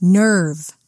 nerve.